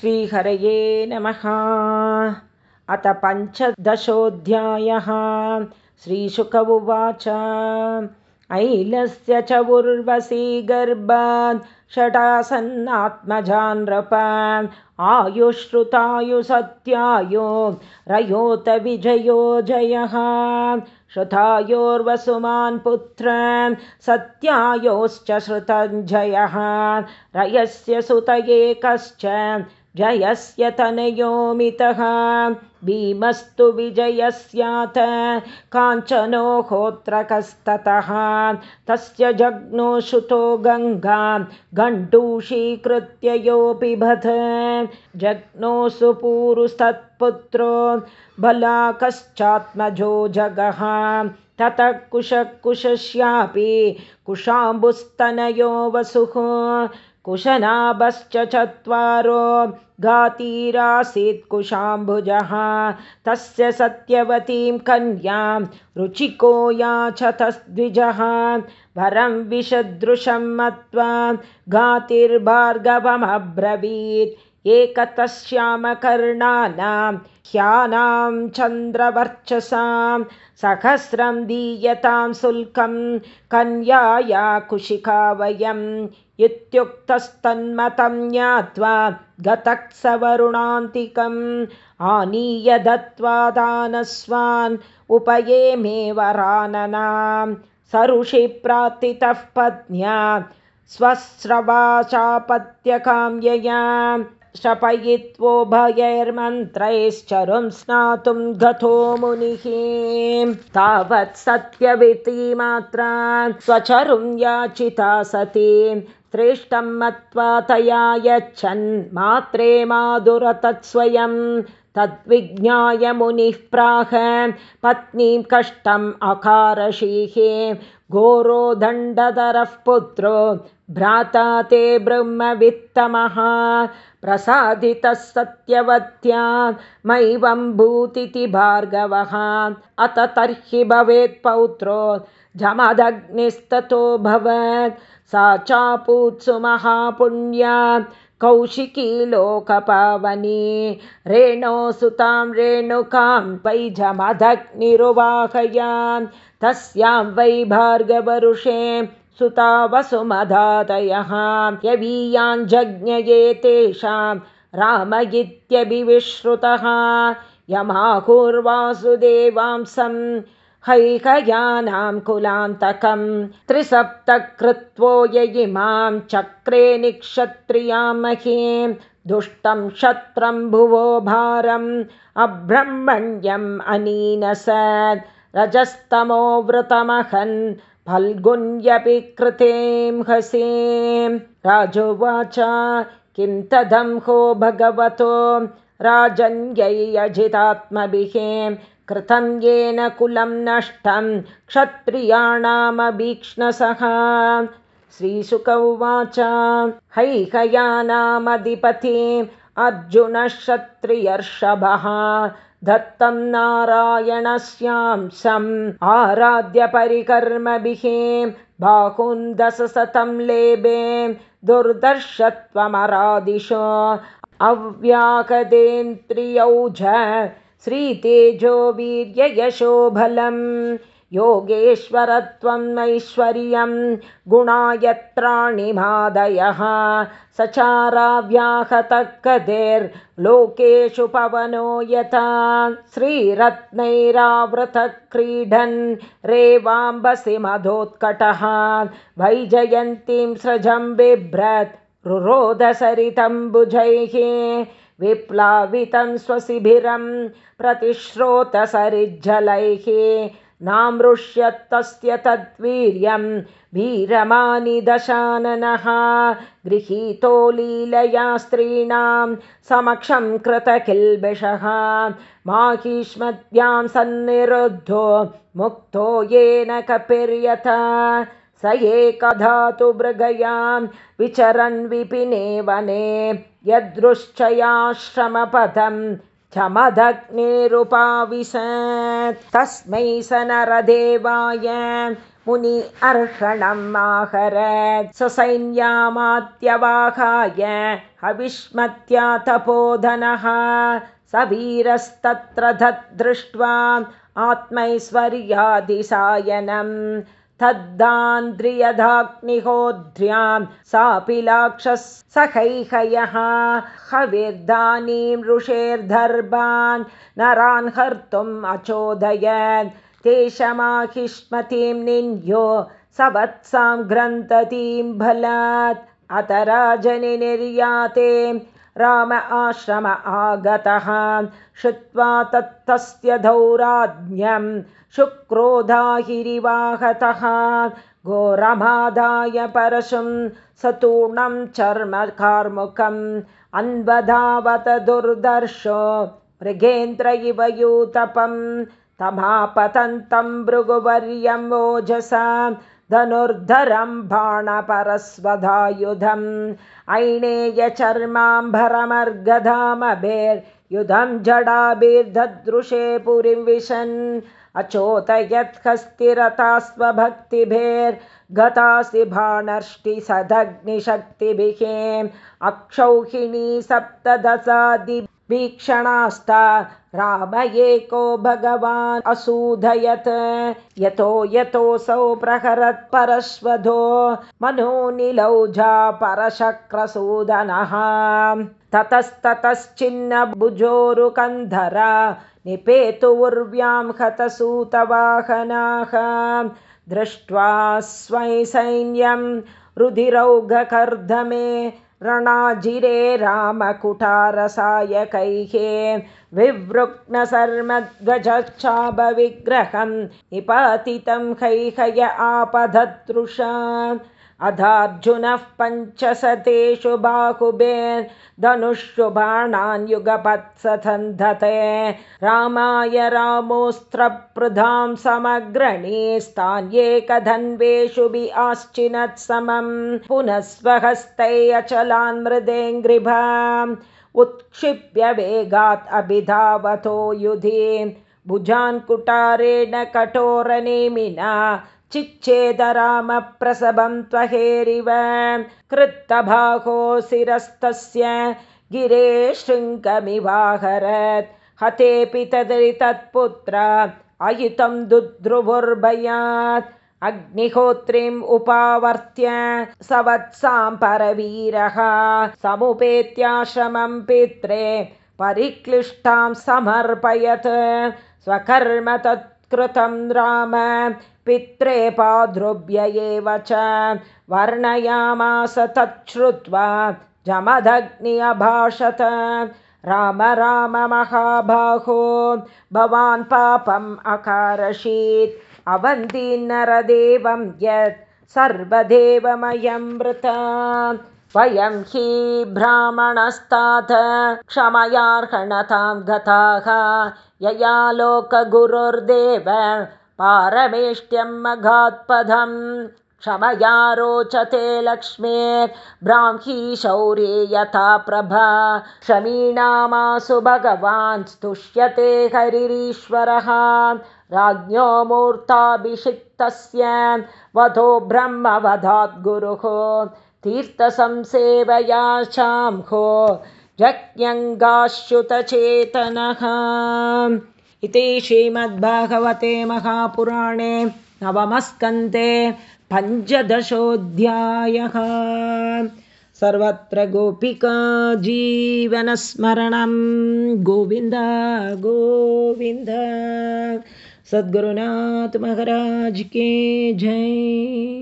श्रीहरये नमः। अथ पञ्चदशोऽध्यायः। श्रीशुक उवाच। ऐलस्य च उर्वशी गर्भान् षडासन्नात्मजान्नृप आयुश्रुतायुसत्यायो रयोत विजयो जयः। श्रुतायोर्वसुमान् पुत्र सत्यायोश्च श्रुतञ्जयः। रयस्य सुत एकश्च जयस्य तनयोमितः भीमस्तु विजयस्यात् काञ्चनो होत्रकस्ततः। तस्य श्रुतो गङ्गा गण्डूषीकृत्य योऽपि बध। जग्नो सुपूरुस्तत्पुत्रो बलाकश्चात्मजो जगः। ततः कुशकुशस्यापि कुशाम्बुस्तनयो वसुः। कुशनाभश्च चत्वारो घातीरासीत् कुशाम्बुजः तस्य सत्यवतीं कन्यां रुचिको याचतस्द्विजः। वरं विषदृशं मत्वा घातिर्भार्गवमब्रवीत् एकतश्यामकर्णानां ह्यानां चन्द्रवर्चसां सहस्रं दीयतां शुल्कं कन्याया कुशिका वयम् इत्युक्तस्तन्मतं ज्ञात्वा गतः स वरुणान्तिकम् आनीय दत्त्वा दानस्वान् उपयेमे वराननां सरुषि प्रार्थितः पत्न्या स्वस्रवाचापत्यकाम्यया शपयित्वोभयैर्मन्त्रैश्चरुं स्नातुं गतो मुनिः। तावत् सत्यवितिमात्रा स्वचरुं याचिता सती। श्रेष्ठं मत्वा तया यच्छन् मात्रे माधुरतत्स्वयं। तद्विज्ञाय मुनिः प्राह पत्नीं कष्टम् अकारशीः। घोरो दण्डधरः पुत्रो भ्राता ते ब्रह्मवित्तमः प्रसादितः सत्यवत्या मैवं भूतिति भार्गवः अत तर्हि भवेत् पौत्रो जमदग्निस्ततो भवत् सा चापूत्सु महापुण्या कौशिकी लोकपावनी। रेणो सुतां रेणुकां वै जमदग्निरुवाहयान् तस्यां वै भार्गवरुषे सुता वसुमधातयः यवीयाञ्जज्ञये तेषां राम इत्यभिविश्रुतः यमाहुर्वासुदेवांसं हैकयानां कुलान्तकं त्रिसप्तकृत्वो य इमां चक्रे निक्षत्रियां महीं दुष्टं क्षत्रं भुवो भारम् अब्रह्मण्यम् अनीनसत्। रजस्तमो वृतमहन् फल्गुन्यपि कृतें हसीं। राजोवाच किं तदंहो भगवतो? राजन्यैयजितात्मभिः कृतं येन कुलं नष्टं क्षत्रियाणामभीक्ष्णसः। श्रीशुक उवाच हैहयानामधिपति अर्जुनक्षत्रियर्षभः दत्तं नारायणस्यांसम् आराध्य परिकर्मभिः बाहुन्दशतं लेबे दुर्दर्शत्वमरादिशो अव्याकदेन्द्रियौज श्रीतेजो वीर्ययशोबलम् योगेश्वरत्वम् ऐश्वर्यं गुणायत्राणिमादयः सचाराव्याहतकदेर्लोकेषु पवनो यथा। श्रीरत्नैरावृतक्रीडन् रेवाम्बसि मधोत्कटः। वैजयन्तीं सृजं बिभ्रत् रुरोधसरितम्बुजैः विप्लावितं स्वशिबिरं प्रतिश्रोतसरिज्जलैः नामृष्यत्तस्य तद्वीर्यं वीरमानि दशाननः गृहीतो लीलया स्त्रीणां समक्षं कृतकिल्बिषः माहिष्मद्यां सन्निरुद्धो मुक्तो येन कपिर्यथा स एकधातु मृगयां विचरन् विपिने वने यदृश्चयाश्रमपदम् चमदग्नेरुपाविशत् तस्मै स नरदेवाय मुनि अर्षणम् आहरत्। ससैन्यामात्यवाहाय हविष्मत्या तपोधनः। स वीरस्तत्र दृष्ट्वा आत्मैश्वर्यादिसायनम् तद्दान्द्रियदाग्निहोद्र्यां सापि लाक्षः सखैहयः हविर्दानीं ऋषेर्दर्भान् नरान् हर्तुम् अचोदयत् तेषमाहिष्मतीं निन्यो सवत्सां ग्रन्थतीं बलात् अत राजनि निर्याते राम आश्रम आगतः। श्रुत्वा तत्तस्य दौराज्ञं शुक्रोधाहिरिवाहतः। घोरमादाय परशुं सतूर्णं चर्म कार्मुकम् अन्वधावत दुर्दर्शो मृगेन्द्र इव यूतपं तमापतन्तं भृगुवर्यं ओजसा धनुर्धरं बाणपरस्वधायुधम् ऐणेय चर्माम्भरमर्गधामभेर्युधं जडाभिर्ददृशे पुरीं विशन्। अचोतयत्कस्तिरतास्वभक्तिभेर्गतासि भाणर्ष्टि सदग्निशक्तिभिः अक्षौहिणी सप्तदशादि वीक्षणास्ता राम एको भगवान् असूधयत् यतो यतोऽसौ प्रहरत् परश्वधो मनोनिलौजा परशक्रसूदनः। ततस्ततश्चिन्न भुजोरुकन्धरा निपेतुर्व्यां हतसूतवाहनाः। दृष्ट्वा स्वै सैन्यं रुधिरौघकर्धमे रणाजिरे रामकुटारसायकैः विवृग्नसर्मध्वजच्छाभविग्रहं निपातितं कैहय आपधतृषा अधार्जुनः पञ्चशतेषु बाहुबेर्धनुषु बाणान् युगपत्सन्धते रामाय रामोऽस्त्रपृधां समग्रणीस्तान्येकधन्वेषु वि आश्चिनत्समं पुनः स्वहस्तै अचलान् मृदेङ्घ्रिभाम् उत्क्षिप्य वेगात् अभिधावतो युधि भुजान् कुटारेण कठोरनेमिना चिच्छेदरामप्रसभं त्वहेरिव। कृत्तबाहो शिरस्तस्य गिरे शृङ्गमिवाहरत्। हतेऽपि तत्पुत्र अयुतं दुद्रुवुर्भयात्। अग्निहोत्रीम् उपावर्त्य सवत्सां परवीरः समुपेत्याश्रमं पित्रे परिक्लिष्टां समर्पयत्। स्वकर्म तत्कृतं राम पित्रे पादृभ्य एव च। वर्णयामास तच्छ्रुत्वा जमदग्नि अभाषत। राम राम महाबाहो भवान् पापम् अकारशीत्। अवन्तीन्नरदेवं यत् सर्वदेवमयं मृता वयं हि ब्राह्मणस्तात् क्षमयार्हणतां गताः। यया लोकगुरुर्देव पारमेष्ट्यं मघात्पदम्। क्षमया रोचते लक्ष्मीर्ब्राह्मी शौर्ये यथा प्रभा। क्षमीणामासु भगवान् स्तुष्यते हरिरीश्वरः। राज्ञो मूर्ताभिषिक्तस्य वधो ब्रह्मवधाद्गुरुः तीर्थसंसेवया चाम्हो जज्ञङ्गाश्युतचेतनः इति श्रीमद्भागवते महापुराणे नवमस्कन्ते पञ्चदशोऽध्यायः। सर्वत्र गोपिका जीवनस्मरणं। गोविन्द गोविन्द। सद्गुरुनाथ महाराज के जय